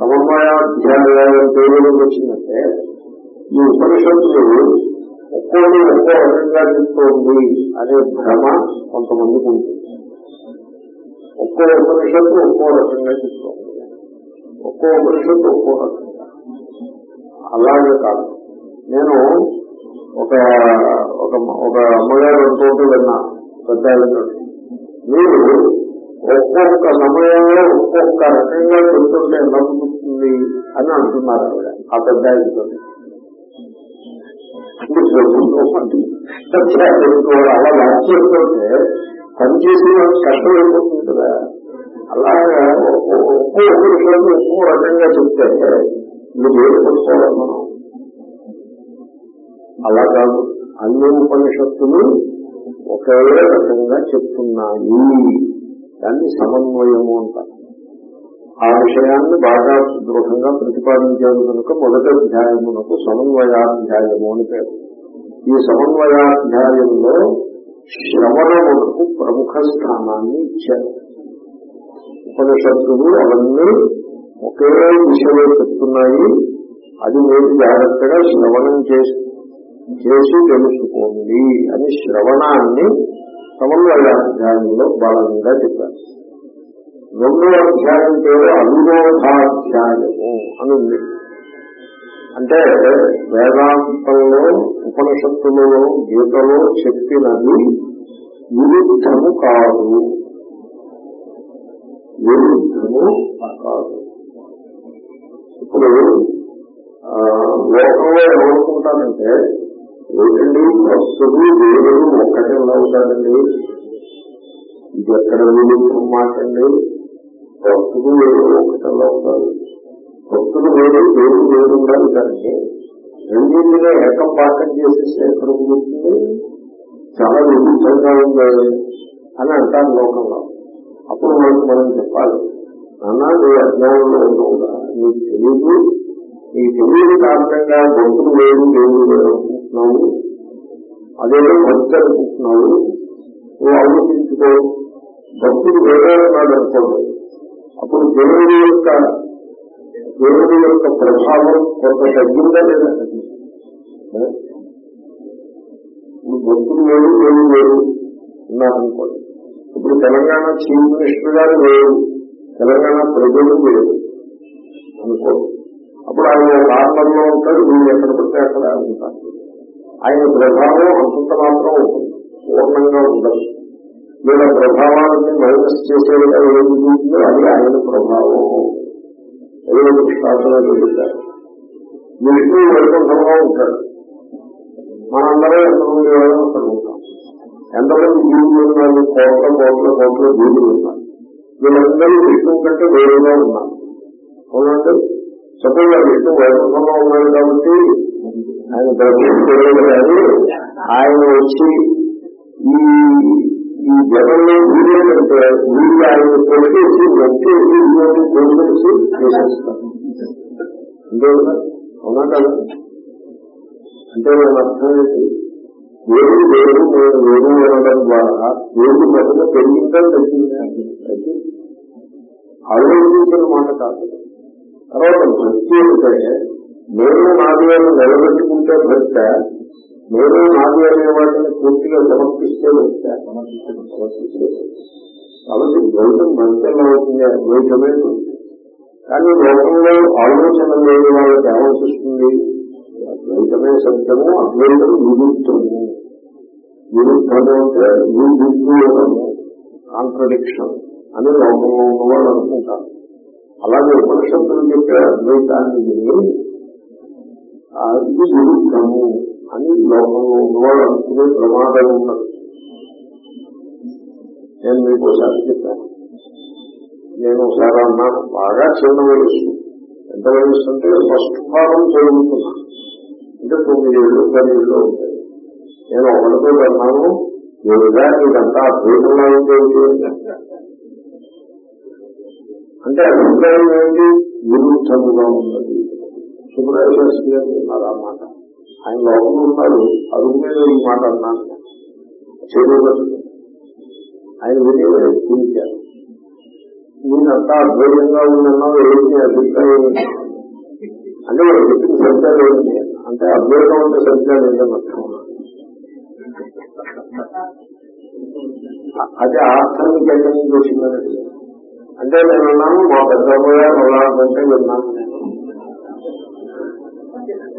సమన్వయాధ్యాయం పేరు వచ్చిందంటే ఈ ఉపనిషత్తులు ఒక్కోటి ఒక్కో రకంగా చెప్తోంది అనే భ్రమ కొంతమందికి ఉంటుంది. ఒక్కో ఉపనిషత్తు ఒక్కో రకంగా చెప్తోంది. ఒక్కో ఉపనిషత్తు ఒక్కో రకంగా. అలాగే కాదు. నేను ఒక ఒక ఒక అమ్మగారు అంటూ విన్నా పెద్ద మీరు ఒక్కొక్క సమయంలో ఒక్కొక్క రకంగా పెడుతుంటే ఎలా అని అంటున్నారు ఆవిడ ఆ పెద్ద అలా వర్క్ చేస్తుంటే పనిచేసి కష్టం అయిపోతుంది కదా. అలాగా ఒక్కో ఒక్కో ఉపనిషత్తు ఒక్కో రకంగా చెప్తే మీరు ఏం పట్టుకోవాలి మనం? అలా కాదు. అన్ని ఉపనిషత్తులు ఒకే రకంగా చెప్తున్నాయి. దాన్ని సమన్వయము అంటారు. ఆ విషయాన్ని బాగా దృఢంగా ప్రతిపాదించారు కనుక మొదటి అధ్యాయమునకు సమన్వయాధ్యాయము అని పేరు. ఈ సమన్వయాధ్యాయంలో శ్రవణమునకు ప్రముఖ స్థానాన్ని ఇచ్చారు. ఉపనిషత్తులు అవన్నీ ఒకే విషయంలో చెప్తున్నాయి. అది మీరు జాగ్రత్తగా శ్రవణం చేసి చేసి తెలుసుకోండి అని శ్రవణాన్ని సమన్వయాధ్యాయంలో బలంగా చెప్పారు. రెండో అధ్యాయం పేరు అనురోధాధ్యాయము అని ఉంది అంటే వేదాంతంలో ఉపనిషత్తులలో గీతలో చెప్పినది విరుద్ధము కాదు. విరుద్ధము కాదు. ఇప్పుడు లోకంలో ఏమనుకుంటానంటే లేదండి వస్తువు దేవుడు ఒక్కటే ఎలా అవుతాడండి. ఇది ఎక్కడ విరుద్ధం మాటండి భక్తుడు వేరు ఒకటల్లా ఉంటారు భక్తులు వేరు దేవుడు వేరు ఉండాలి కానీ రెండింటినే ఏకం పాఠం చేసేస్తే ఎక్కడ కుదురుతుంది? చాలా విరుద్ధంగా ఉండాలి అని అంటారు లోకంలో. అప్పుడు మనకు మనం చెప్పాలి నాన్న నీ అజ్ఞానంలో ఉండవుగా నీకు తెలియదు. నీ తెలియని కారణంగా భక్తులు వేరు దేవుడు వేరు అనుకుంటున్నావు అదేదో భక్తి అనుకుంటున్నావు నువ్వు ఆలోచించుకో. భక్తుడు వేరే ఉన్నాడు అనుకోండి అప్పుడు దేవుడి యొక్క దేవుడి యొక్క ప్రభావం కొంత తగ్గిందా లేదా ఏ? ఇప్పుడు భక్తుడు వేరు దేవుడు వేరు ఉన్నారనుకోండి ఇప్పుడు తెలంగాణ చీఫ్ మినిస్టర్ గారు వేరు తెలంగాణ ప్రజలు వేరు అనుకోండి. అప్పుడు ఆయన కార్నర్లో ఉంటాడు వీళ్ళు ఎక్కడ పడితే అక్కడ ఉంటారు. ఆయన ప్రభావం అంతంత మాత్రం పూర్ణంగా ఉండదు. వీళ్ళ ప్రభావాన్ని మైనస్ చేసే ఏది ఉంటుందో అది ఆయన ప్రభావం. ఏదో దృష్టాంతంలో చెబుతారు విష్ణు వైకుంఠంగా ఉంటాడు మనందరం ఎంతమంది వాళ్ళం అక్కడ ఉంటాం ఎంతమంది జీవులు ఉన్నారు? కోట్ల కోట్ల కోట్ల జీవులు ఉన్నారు. వీళ్ళందరూ విష్ణువు కంటే వేరుగా ఉన్నారు. అవునంటే సపోజ్ ఆ విష్ణు వైకుంఠంలో ఉన్నాడు కాబట్టి ఆయన బ్రహ్మ తెలియదు కానీ ఆయన వచ్చి ఈ ఈ జనంలో వీడియో వీళ్ళు ఆయన కొట్టేసి వచ్చేసి వీళ్ళని కొట్టేసి చేసేస్తారు అంతే అవునా కదా? అంటే నేను అర్థం ఏంటి వేరు వేరు నేను వేరు అనడం ద్వారా వేరు మొదలు పెరిగిందా తగ్గిందా తగ్గింది. ఆలోచించిన మాట కాదు. తర్వాత భక్తి అంటే నేను నాది అని నిలబెట్టుకుంటే భక్త నేను నాది అనే వాటిని పూర్తిగా సమర్పిస్తే భక్త సమర్పిస్తే కాబట్టి ద్వైతం అవుతుంది. కానీ లోకంలో ఆలోచన లేని వాళ్ళకి ఏమనిపిస్తుంది? ద్వైతమే సత్యము అద్వైతం విరుద్ధము. విరుద్ధము అంటే విరుద్ధము కాంట్రడిక్షన్ అని లోకంలో ఉన్న వాళ్ళు అనుకుంటారు. అలాగే ఉపనిషత్తులు చెప్పే అద్వైతాన్ని ఇది విరుద్ధము అని లోకంలో ఉన్నవాళ్ళు అనుకునే ప్రమాదం ఉన్నది నేను మీకు ఒకసారి చెప్పాను. నేను ఒకసారి అన్నాను బాగా చిన్న వయస్సు ఎంత వయస్సు అంటే ఫస్ట్ ఫారం చదువుతున్నా. అంటే తొమ్మిది ఏళ్ళు పది ఏళ్ళు ఉంటాయి. నేను ఒకటితో అన్నాను ఏదైనా నీకంతా అద్వైతంగా ఉండేది అంటే అభిప్రాయం ఏంటి? విరుద్ధముగా ఉన్నది. సుబ్రహ్మ గారు ఉన్నారు ఆ మాట ఆయన లోపల ఉన్నారు అరుగు మీద ఈ మాట అన్నాను చేయబడుతుంది ఆయన విని పూజించారు. నేనంతా అద్వైతంగా ఉన్నావు ఏంటి అభిప్రాయం అంటే వాళ్ళు చెప్పిన సత్యాలు ఏంటి అంటే అద్వైతం అంటే సత్యాలు ఏంటని అర్థం అది ఆ అర్థాన్ని ఎక్కడి నుంచి వచ్చిందని అంటే నేను అన్నాను మా పెద్దమ్మయ్య అలాంటే విన్నాను.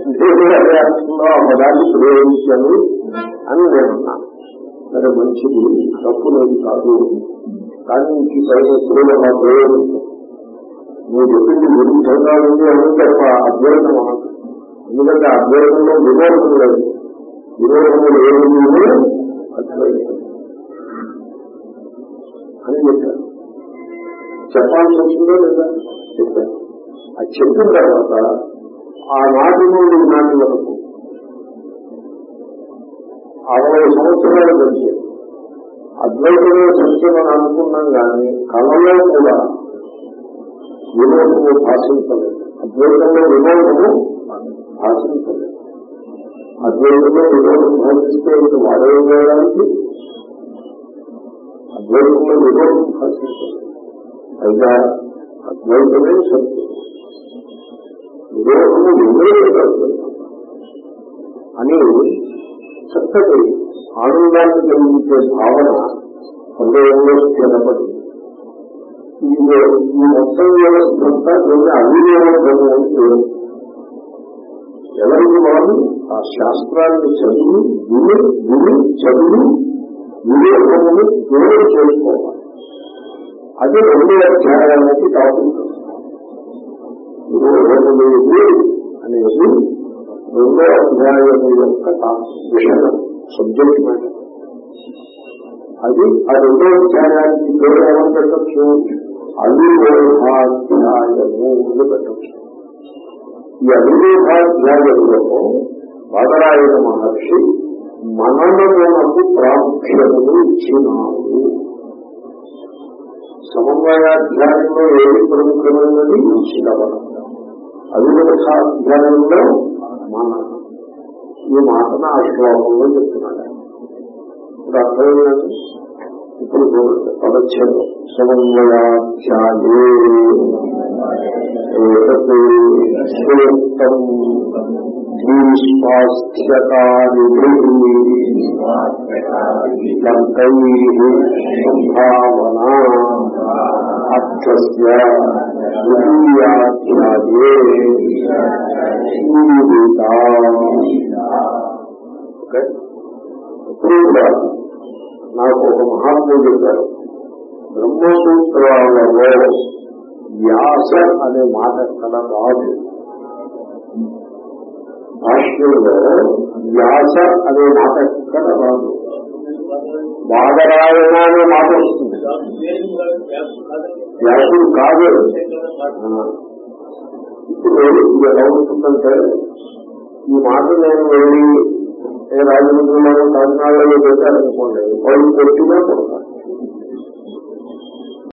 నేను దేవుడు అదే అర్థంలో ఆ పదాన్ని ప్రయోగించాను అని నేను అన్నాను సరే మంచిది తప్పు లేదు కాదు కానీ ఈ పైన ఎప్పుడు అలా ప్రయోగించాను నువ్వు చెప్పింది విరుద్ధంగా ఉంది అని తప్ప అద్వైతం అనదు ఎందుకంటే అద్వైతంలో విరోధం లేదు విరోధము లేదు అద్వైతం అని చెప్పారు చెప్పాల్సి వచ్చిందో లేదా? చెప్పాను. అది చెప్పిన తర్వాత ఆనాటి నుండి నాటి వరకు. అరవై సంవత్సరాలు గడిచాయి అద్వైతమైన సంస్థలను అనుకున్నాం కానీ కళలో కూడా వినోదము భాషించలేదు. అద్వైతంలో వినోదము భాషించలేదు. అద్వైతంలో వినోదం భాషిస్తే ఇక వాడేం చేయడానికి అద్వైతంలో వినోదం భాషించలేదు. పైగా అద్వైతమే సత్యం. అని చక్కటి ఆనందాన్ని కలిగించే భావన హృదయంలో స్థిరపడింది. ఈ మొత్తం వ్యవస్థంతా కొన్ని దీన్ని అవినియోగము అని ఎవరికి వాళ్ళు ఆ శాస్త్రాన్ని చదివి విని విని చదివి వివేకమును దూరం చేసుకోవాలి. అది రెండు అధ్యాయానికి కాకుండా టాపిక్ అనేది రెండో అధ్యాయం యొక్క విషయం సబ్జెక్ట్ మ్యాటర్ అది ఆ రెండో అధ్యాయానికి పేరు ఏమని పెట్టచ్చు అవిరోధాధ్యాయము అని పెట్టచ్చు ఈ అవిరోధాధ్యాయంలో బాదరాయణ మహర్షి మననమునకు ప్రాముఖ్యతను ఇచ్చినాడు సమన్వయాధ్యాయంలో ఏది ప్రముఖమైనది? శిలవనం అవిరోధాధ్యాయంలో మన ఈ మాటను ఆ శ్లోకంలో చెప్తున్నాడు. ఇప్పుడు అర్థమైందండి? ఇప్పుడు చూడండి. పదచ్ఛేదం. సమన్వయాధ్యాయే అర్థస్య ద్వితీయాధ్యాయే నిరూపిత ఓకే ఇప్పుడు కూడా నాకు ఒక మహాత్ముడు చెప్పారు బ్రహ్మసూత్రాలలో వ్యాస అనే మాట ఎక్కడ రాదు భాష్యంలో వ్యాస అనే మాట ఎక్కడ రాదు బాధరాయణ అనే మాట వస్తుంది వ్యాసుడు కాదు. ఇప్పుడు ఇది ఎలా ఉంటుందంటే ఈ మాట నేను వెళ్ళి రాజమండ్రిలో కాకినాడలో పెట్టారనుకోండి వాళ్ళు కొట్టినా కొడతారు.